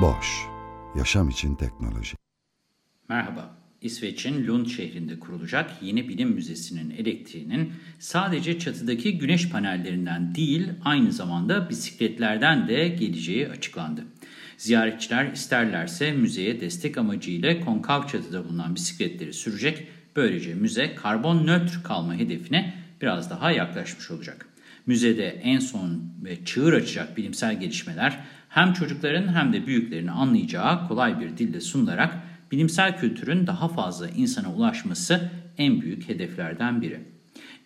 Boş, yaşam için teknoloji. Merhaba, İsveç'in Lund şehrinde kurulacak yeni bilim müzesinin elektriğinin sadece çatıdaki güneş panellerinden değil, aynı zamanda bisikletlerden de geleceği açıklandı. Ziyaretçiler isterlerse müzeye destek amacıyla konkav çatıda bulunan bisikletleri sürecek, böylece müze karbon nötr kalma hedefine biraz daha yaklaşmış olacak. Müzede en son ve çığır açacak bilimsel gelişmeler hem çocukların hem de büyüklerin anlayacağı kolay bir dille sunularak bilimsel kültürün daha fazla insana ulaşması en büyük hedeflerden biri.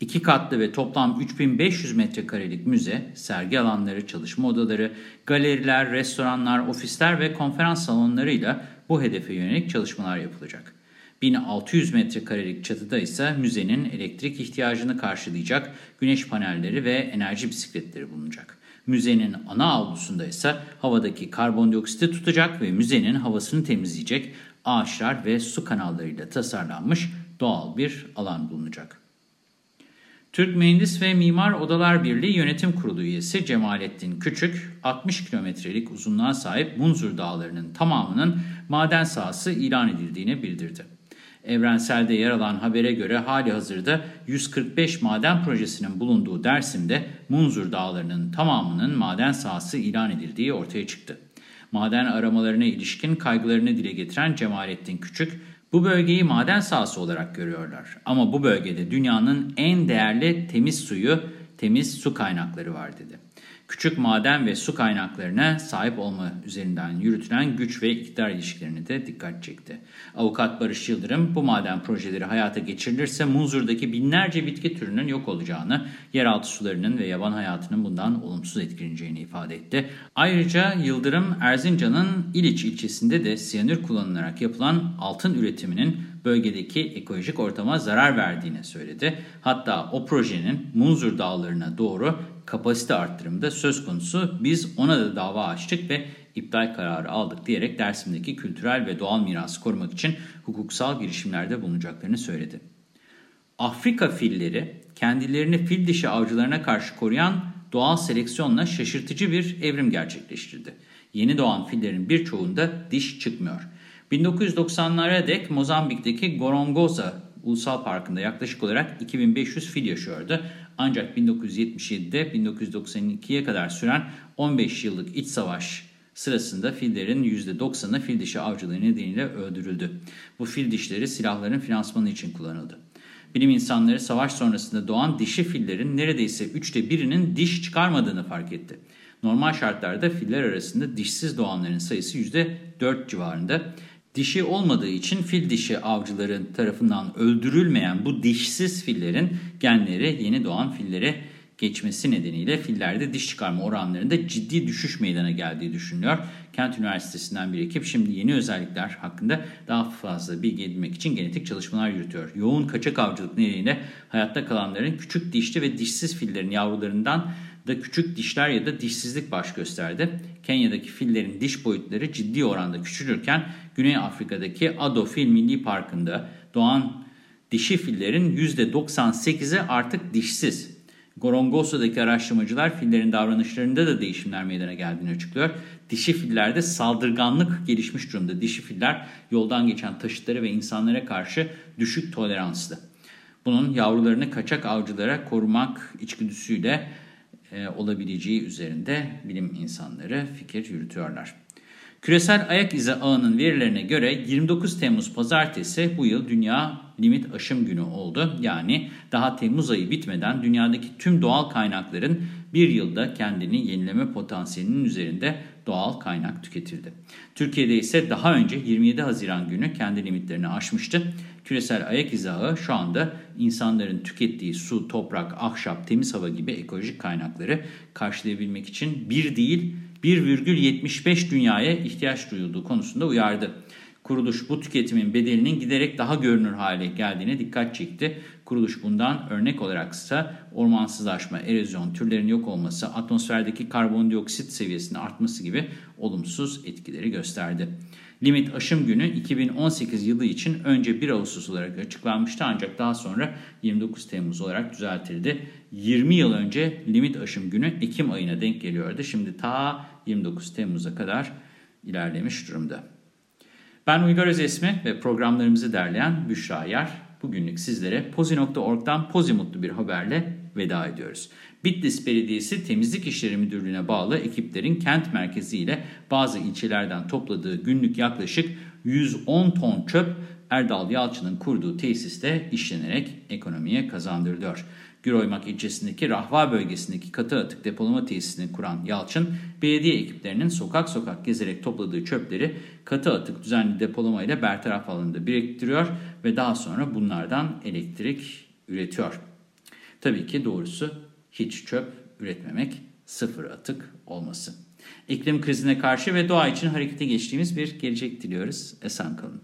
İki katlı ve toplam 3500 metrekarelik müze, sergi alanları, çalışma odaları, galeriler, restoranlar, ofisler ve konferans salonlarıyla bu hedefe yönelik çalışmalar yapılacak. 1600 metrekarelik çatıda ise müzenin elektrik ihtiyacını karşılayacak güneş panelleri ve enerji bisikletleri bulunacak. Müzenin ana avlusunda ise havadaki karbondioksiti tutacak ve müzenin havasını temizleyecek ağaçlar ve su kanallarıyla tasarlanmış doğal bir alan bulunacak. Türk Mühendis ve Mimar Odalar Birliği Yönetim Kurulu üyesi Cemalettin Küçük, 60 kilometrelik uzunluğa sahip Munzur Dağları'nın tamamının maden sahası ilan edildiğini bildirdi. Evrensel'de yer alan habere göre hali hazırda 145 maden projesinin bulunduğu Dersim'de Munzur Dağları'nın tamamının maden sahası ilan edildiği ortaya çıktı. Maden aramalarına ilişkin kaygılarını dile getiren Cemalettin Küçük, bu bölgeyi maden sahası olarak görüyorlar. Ama bu bölgede dünyanın en değerli temiz suyu, temiz su kaynakları var dedi. Küçük maden ve su kaynaklarına sahip olma üzerinden yürütülen güç ve iktidar ilişkilerini de dikkat çekti. Avukat Barış Yıldırım bu maden projeleri hayata geçirilirse Munzur'daki binlerce bitki türünün yok olacağını, yeraltı sularının ve yaban hayatının bundan olumsuz etkileneceğini ifade etti. Ayrıca Yıldırım Erzincan'ın İliç ilçesinde de siyanür kullanılarak yapılan altın üretiminin bölgedeki ekolojik ortama zarar verdiğini söyledi. Hatta o projenin Munzur dağlarına doğru kapasite arttırımı da söz konusu. Biz ona da dava açtık ve iptal kararı aldık diyerek Dersim'deki kültürel ve doğal mirası korumak için hukuksal girişimlerde bulunacaklarını söyledi. Afrika filleri kendilerini fil dişi avcılarına karşı koruyan doğal seleksiyonla şaşırtıcı bir evrim gerçekleştirdi. Yeni doğan fillerin birçoğunda diş çıkmıyor. 1990'lara dek Mozambik'teki Gorongosa Ulusal Parkı'nda yaklaşık olarak 2500 fil yaşıyordu. Ancak 1977'de 1992'ye kadar süren 15 yıllık iç savaş sırasında fillerin %90'ı fil dişi avcılığı nedeniyle öldürüldü. Bu fil dişleri silahların finansmanı için kullanıldı. Bilim insanları savaş sonrasında doğan dişi fillerin neredeyse üçte birinin diş çıkarmadığını fark etti. Normal şartlarda filler arasında dişsiz doğanların sayısı %4 civarında. Dişi olmadığı için fil dişi avcıların tarafından öldürülmeyen bu dişsiz fillerin genleri yeni doğan fillere geçmesi nedeniyle fillerde diş çıkarma oranlarında ciddi düşüş meydana geldiği düşünülüyor. Kent Üniversitesi'nden bir ekip şimdi yeni özellikler hakkında daha fazla bilgi edinmek için genetik çalışmalar yürütüyor. Yoğun kaçak avcılık nedeniyle hayatta kalanların küçük dişli ve dişsiz fillerin yavrularından da küçük dişler ya da dişsizlik baş gösterdi. Kenya'daki fillerin diş boyutları ciddi oranda küçülürken Güney Afrika'daki Ado Fil Milli Parkı'nda doğan dişi fillerin %98'i artık dişsiz. Gorongoso'daki araştırmacılar fillerin davranışlarında da değişimler meydana geldiğini açıklıyor. Dişi fillerde saldırganlık gelişmiş durumda. Dişi filler yoldan geçen taşıtlara ve insanlara karşı düşük toleranslı. Bunun yavrularını kaçak avcılara korumak içgüdüsüyle e, olabileceği üzerinde bilim insanları fikir yürütüyorlar. Küresel ayak izi ağının verilerine göre 29 Temmuz pazartesi bu yıl Dünya Limit Aşım Günü oldu. Yani daha Temmuz ayı bitmeden dünyadaki tüm doğal kaynakların bir yılda kendini yenileme potansiyelinin üzerinde doğal kaynak tüketildi. Türkiye'de ise daha önce 27 Haziran günü kendi limitlerini aşmıştı. Küresel ayak izağı şu anda insanların tükettiği su, toprak, ahşap, temiz hava gibi ekolojik kaynakları karşılayabilmek için bir değil 1,75 dünyaya ihtiyaç duyulduğu konusunda uyardı. Kuruluş bu tüketimin bedelinin giderek daha görünür hale geldiğine dikkat çekti. Kuruluş bundan örnek olaraksa ormansızlaşma, erozyon, türlerin yok olması, atmosferdeki karbondioksit seviyesinin artması gibi olumsuz etkileri gösterdi. Limit aşım günü 2018 yılı için önce 1 Ağustos olarak açıklanmıştı ancak daha sonra 29 Temmuz olarak düzeltildi. 20 yıl önce limit aşım günü Ekim ayına denk geliyordu. Şimdi ta 29 Temmuz'a kadar ilerlemiş durumda. Ben Uygar Özesmi ve programlarımızı derleyen Büşra Yer. Bugünlük sizlere pozi.org'dan pozi mutlu bir haberle veda ediyoruz. Bitlis Belediyesi Temizlik İşleri Müdürlüğü'ne bağlı ekiplerin kent merkezi ile bazı ilçelerden topladığı günlük yaklaşık 110 ton çöp Erdal Yalçın'ın kurduğu tesiste işlenerek ekonomiye kazandırılıyor. Güroymak ilçesindeki Rahva bölgesindeki katı atık depolama tesisini kuran Yalçın, belediye ekiplerinin sokak sokak gezerek topladığı çöpleri katı atık düzenli depolamayla bertaraf alanında biriktiriyor ve daha sonra bunlardan elektrik üretiyor. Tabii ki doğrusu hiç çöp üretmemek, sıfır atık olması. İklim krizine karşı ve doğa için harekete geçtiğimiz bir gelecek diliyoruz. Esen kalın.